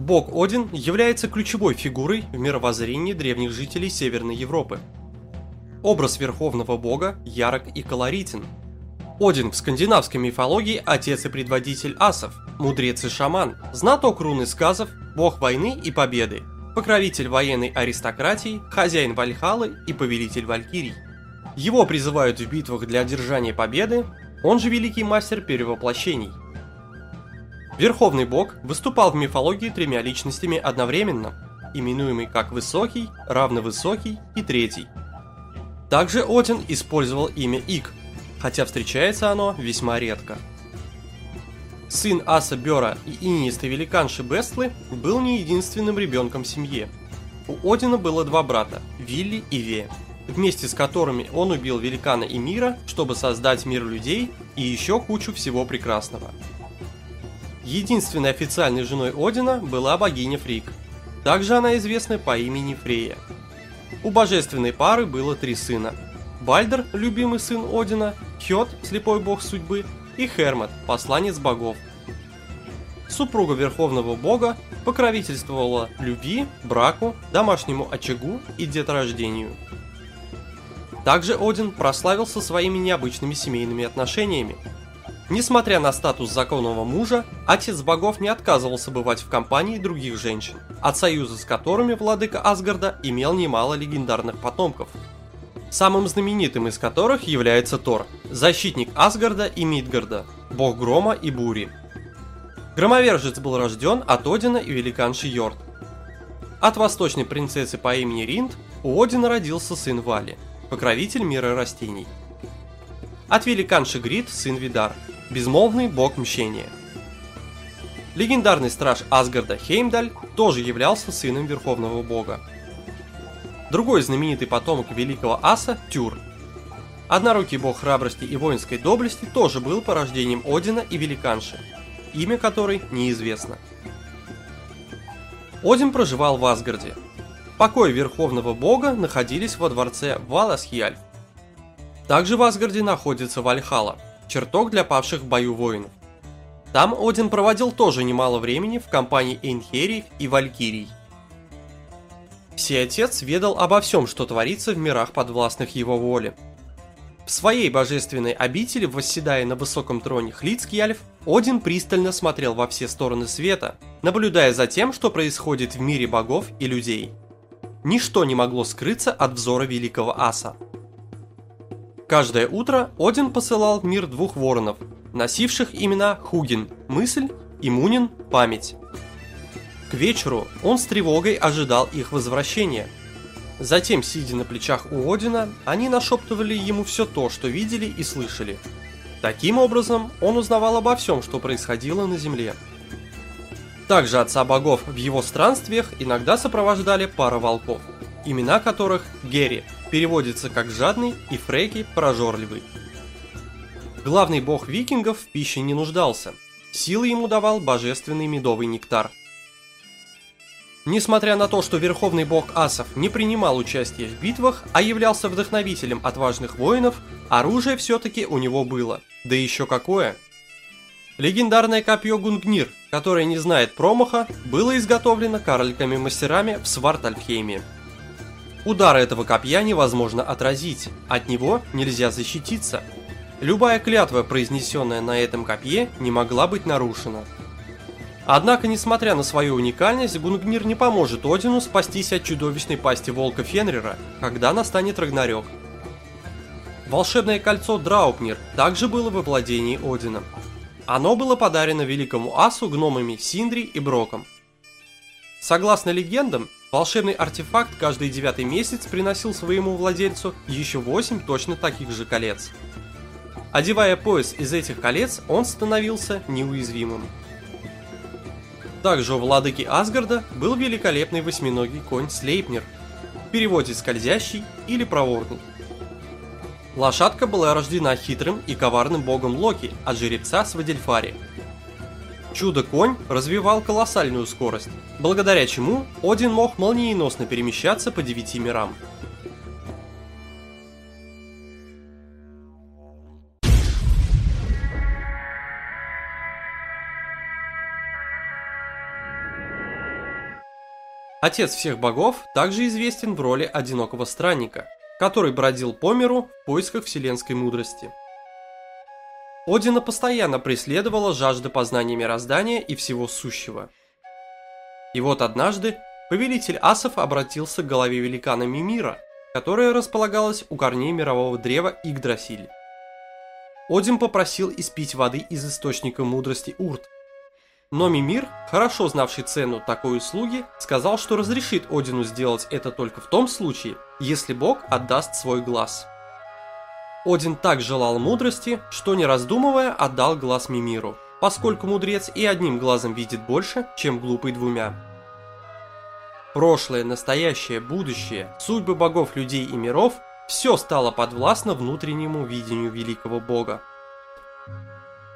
Бог Один является ключевой фигурой в мировоззрении древних жителей Северной Европы. Образ верховного бога ярок и колоритен. Один в скандинавской мифологии отец и предводитель асов, мудрец и шаман, знаток руны сказов, бог войны и победы, покровитель военной аристократии, хозяин Вальхалы и повелитель Валькирий. Его призывают в битвах для одержания победы, он же великий мастер перевоплощений. Верховный бог выступал в мифологии тремя личностями одновременно, именуемый как Высокий, Равновысокий и Третий. Также Один использовал имя Ик, хотя встречается оно весьма редко. Сын Аса Бера и инистой великанши Бестлы был не единственным ребенком в семье. У Одина было два брата – Вилли и Ве, вместе с которыми он убил великана и мира, чтобы создать мир людей и еще кучу всего прекрасного. Единственной официальной женой Одина была богиня Фрик. Также она известна по имени Фрея. У божественной пары было три сына. Бальдер, любимый сын Одина, Хёд, слепой бог судьбы, и Хермот, посланец богов. Супруга верховного бога покровительствовала любви, браку, домашнему очагу и деторождению. Также Один прославился своими необычными семейными отношениями. Несмотря на статус законного мужа, отец богов не отказывался бывать в компании других женщин, от союза с которыми владыка Асгарда имел немало легендарных потомков – самым знаменитым из которых является Тор, защитник Асгарда и Мидгарда, бог грома и бури. Громовержец был рожден от Одина и великанши Йорд. От восточной принцессы по имени Ринд у Одина родился сын Вали, покровитель мира растений. От великанши Грид сын Видар, безмолвный бог мщения. Легендарный страж Асгарда Хеймдаль тоже являлся сыном верховного бога. Другой знаменитый потомок великого аса – Тюр. Однорукий бог храбрости и воинской доблести тоже был порождением Одина и великанши, имя которой неизвестно. Один проживал в Асгарде. Покои верховного бога находились во дворце Валасхьяльф. Также в Асгарде находится Вальхала, чертог для павших в бою воинов. Там Один проводил тоже немало времени в компании Эйнхериев и Валькирий. Всеотец ведал обо всем, что творится в мирах подвластных его воле. В своей божественной обители, восседая на высоком троне Хлицкьяльф, Один пристально смотрел во все стороны света, наблюдая за тем, что происходит в мире богов и людей. Ничто не могло скрыться от взора великого аса. Каждое утро Один посылал в мир двух воронов, носивших имена Хугин – мысль и Мунин – память. К вечеру он с тревогой ожидал их возвращения. Затем, сидя на плечах у Одина, они нашептывали ему все то, что видели и слышали. Таким образом, он узнавал обо всем, что происходило на Земле. Также отца богов в его странствиях иногда сопровождали пара волков, имена которых Герри переводится как «жадный» и Фрейки – «прожорливый». Главный бог викингов в пище не нуждался, силы ему давал божественный медовый нектар – Несмотря на то, что верховный бог асов не принимал участия в битвах, а являлся вдохновителем отважных воинов, оружие все-таки у него было. Да еще какое! Легендарное копье Гунгнир, которое не знает промаха, было изготовлено карликами-мастерами в Свартальфхейме. Удар этого копья невозможно отразить, от него нельзя защититься. Любая клятва, произнесенная на этом копье, не могла быть нарушена. Однако, несмотря на свою уникальность, Гунгнир не поможет Одину спастись от чудовищной пасти волка Фенрира, когда настанет Рагнарёк. Волшебное кольцо Драупнир также было во владении Одина. Оно было подарено великому асу гномами Синдри и Броком. Согласно легендам, волшебный артефакт каждый девятый месяц приносил своему владельцу еще 8 точно таких же колец. Одевая пояс из этих колец, он становился неуязвимым. Также у владыки Асгарда был великолепный восьминогий конь Слейпнер, в переводе «скользящий» или «проворный». Лошадка была рождена хитрым и коварным богом Локи от жеребца Свадельфари. Чудо-конь развивал колоссальную скорость, благодаря чему Один мог молниеносно перемещаться по девяти мирам – Отец всех богов также известен в роли одинокого странника, который бродил по миру в поисках вселенской мудрости. Одина постоянно преследовала жажда познания мироздания и всего сущего. И вот однажды повелитель асов обратился к голове великана Мимира, которая располагалась у корней мирового древа Игдрасиль. Один попросил испить воды из источника мудрости Урт. Но Мимир, хорошо знавший цену такой услуги, сказал, что разрешит Одину сделать это только в том случае, если бог отдаст свой глаз. Один так желал мудрости, что не раздумывая отдал глаз Мимиру, поскольку мудрец и одним глазом видит больше, чем глупый двумя. Прошлое, настоящее, будущее, судьбы богов, людей и миров – все стало подвластно внутреннему видению великого бога.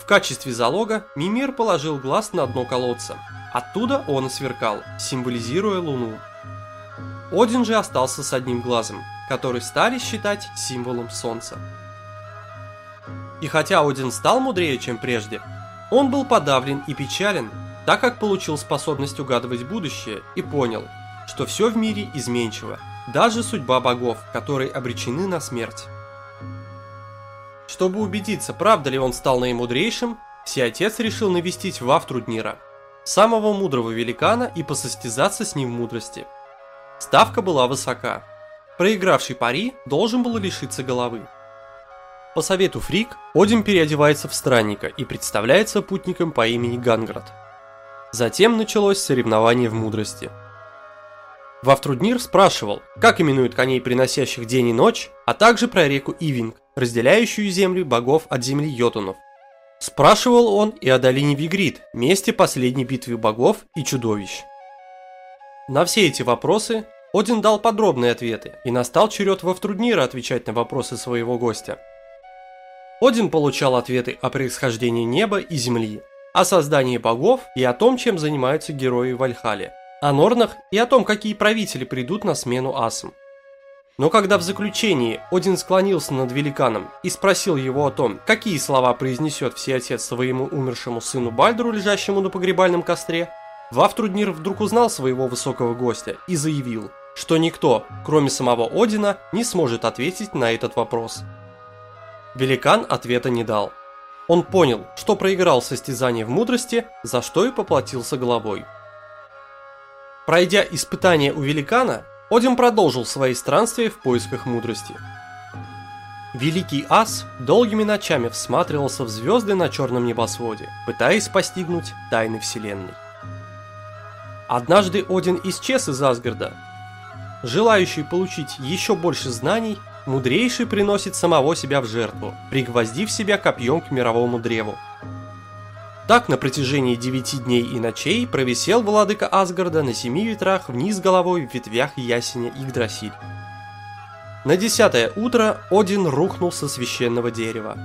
В качестве залога Мимир положил глаз на дно колодца. Оттуда он сверкал, символизируя луну. Один же остался с одним глазом, который стали считать символом солнца. И хотя Один стал мудрее, чем прежде, он был подавлен и печален, так как получил способность угадывать будущее и понял, что все в мире изменчиво, даже судьба богов, которые обречены на смерть. Чтобы убедиться, правда ли он стал наимудрейшим, Всеотец решил навестить Вафтруднира, самого мудрого великана и посостязаться с ним в мудрости. Ставка была высока. Проигравший пари должен был лишиться головы. По совету Фрик, Один переодевается в странника и представляется путником по имени Ганград. Затем началось соревнование в мудрости – Вавтруднир спрашивал, как именуют коней, приносящих день и ночь, а также про реку Ивинг, разделяющую землю богов от земли Йотунов. Спрашивал он и о долине Вигрид, месте последней битвы богов и чудовищ. На все эти вопросы Один дал подробные ответы, и настал черед Вавтруднира отвечать на вопросы своего гостя. Один получал ответы о происхождении неба и земли, о создании богов и о том, чем занимаются герои Вальхали – о Норнах и о том, какие правители придут на смену асам. Но когда в заключении Один склонился над великаном и спросил его о том, какие слова произнесет всеотец своему умершему сыну Бальдеру, лежащему на погребальном костре, Вафтруднир вдруг узнал своего высокого гостя и заявил, что никто, кроме самого Одина, не сможет ответить на этот вопрос. Великан ответа не дал. Он понял, что проиграл состязание в мудрости, за что и поплатился головой. Пройдя испытание у великана, Один продолжил свои странствия в поисках мудрости. Великий ас долгими ночами всматривался в звезды на черном небосводе, пытаясь постигнуть тайны вселенной. Однажды Один исчез из Асгарда. Желающий получить еще больше знаний, мудрейший приносит самого себя в жертву, пригвоздив себя копьем к мировому древу, так на протяжении девяти дней и ночей провисел владыка Асгарда на семи ветрах вниз головой в ветвях ясеня Игдрасиль. На десятое утро Один рухнул со священного дерева.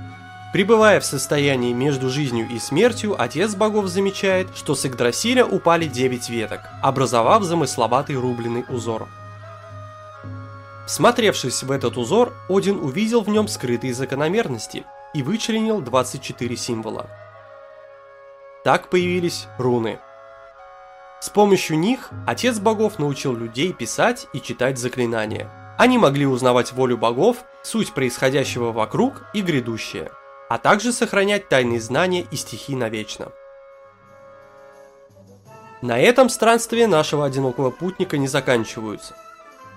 Прибывая в состоянии между жизнью и смертью, отец богов замечает, что с Игдрасиля упали девять веток, образовав замысловатый рубленый узор. Смотревшись в этот узор, Один увидел в нем скрытые закономерности и вычленил 24 символа. Так появились руны. С помощью них отец богов научил людей писать и читать заклинания. Они могли узнавать волю богов, суть происходящего вокруг и грядущее, а также сохранять тайные знания и стихи навечно. На этом странствия нашего одинокого путника не заканчиваются.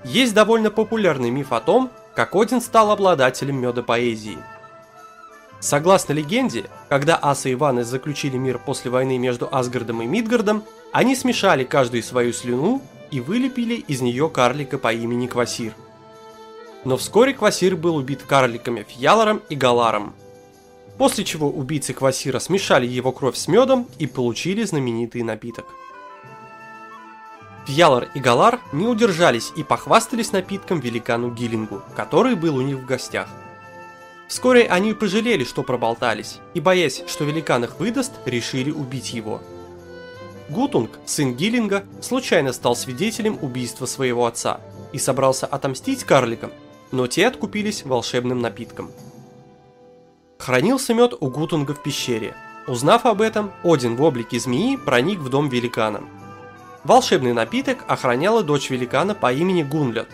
Есть довольно популярный миф о том, как Один стал обладателем меда поэзии – Согласно легенде, когда Аса и Ваны заключили мир после войны между Асгардом и Мидгардом, они смешали каждую свою слюну и вылепили из нее карлика по имени Квасир. Но вскоре Квасир был убит карликами Фьялором и Галаром. После чего убийцы Квасира смешали его кровь с медом и получили знаменитый напиток. Фьялор и Галар не удержались и похвастались напитком великану Гиллингу, который был у них в гостях. Вскоре они пожалели, что проболтались, и боясь, что великан их выдаст, решили убить его. Гутунг, сын Гиллинга, случайно стал свидетелем убийства своего отца и собрался отомстить карликам, но те откупились волшебным напитком. Хранился мед у Гутунга в пещере. Узнав об этом, Один в облике змеи проник в дом великана. Волшебный напиток охраняла дочь великана по имени Гунлет.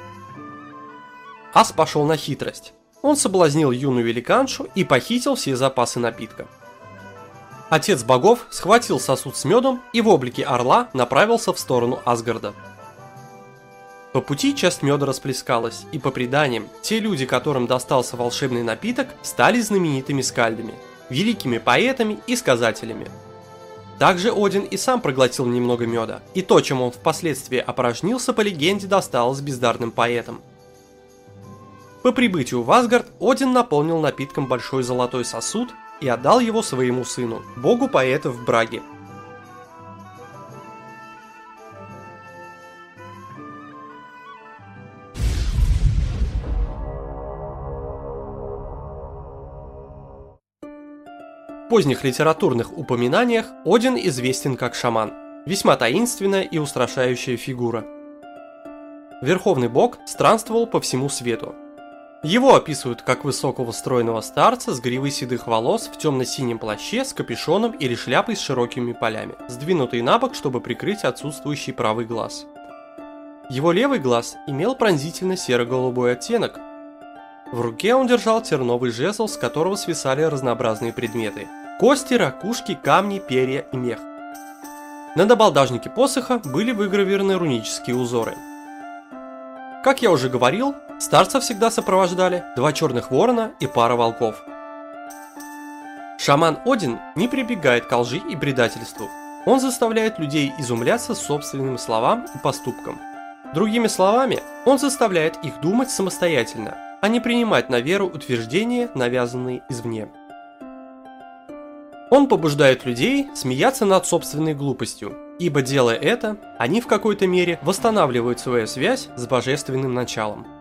Ас пошел на хитрость. Он соблазнил юную великаншу и похитил все запасы напитка. Отец богов схватил сосуд с медом и в облике орла направился в сторону Асгарда. По пути часть меда расплескалась, и по преданиям, те люди, которым достался волшебный напиток, стали знаменитыми скальдами, великими поэтами и сказателями. Также Один и сам проглотил немного меда, и то, чем он впоследствии опорожнился, по легенде досталось бездарным поэтам. По прибытию в Асгард Один наполнил напитком большой золотой сосуд и отдал его своему сыну, богу поэтов Браге. Поздних литературных упоминаниях Один известен как шаман, весьма таинственная и устрашающая фигура. Верховный бог странствовал по всему свету, его описывают как высокого стройного старца с гривой седых волос в темно-синем плаще с капюшоном или шляпой с широкими полями, сдвинутый на бок, чтобы прикрыть отсутствующий правый глаз. Его левый глаз имел пронзительно серо-голубой оттенок. В руке он держал терновый жезл, с которого свисали разнообразные предметы. Кости, ракушки, камни, перья и мех. На набалдажнике посоха были выгравированы рунические узоры. Как я уже говорил, Старца всегда сопровождали два черных ворона и пара волков. Шаман Один не прибегает к лжи и предательству. Он заставляет людей изумляться собственным словам и поступкам. Другими словами, он заставляет их думать самостоятельно, а не принимать на веру утверждения, навязанные извне. Он побуждает людей смеяться над собственной глупостью, ибо делая это, они в какой-то мере восстанавливают свою связь с божественным началом.